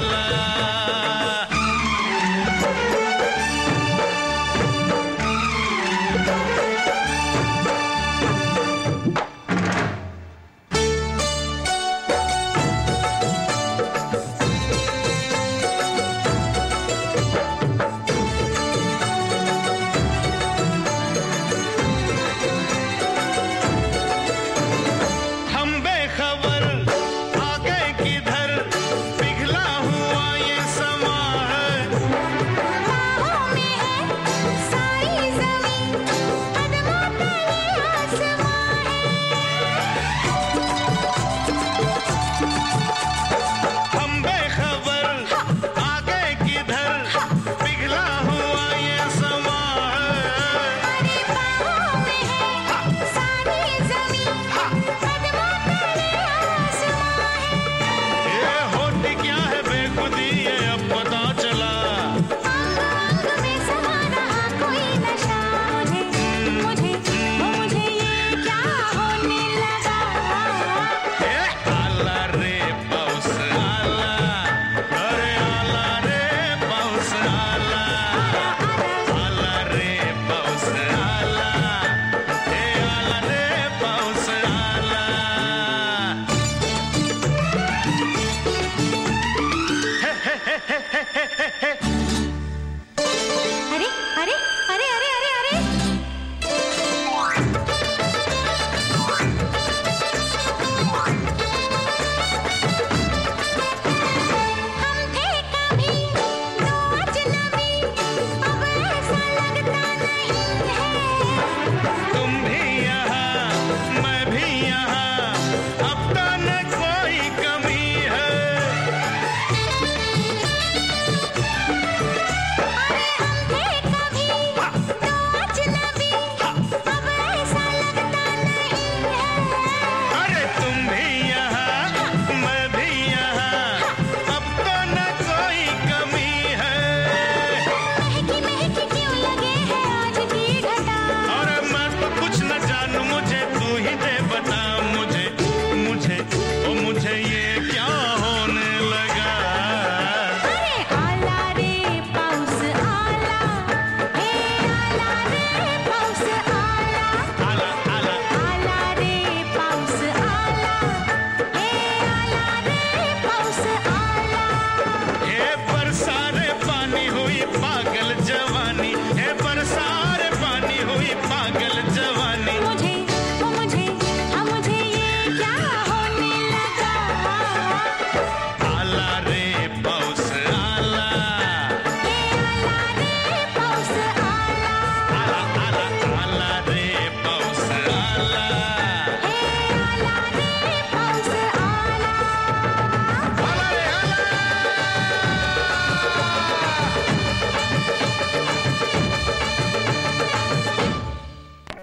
la la.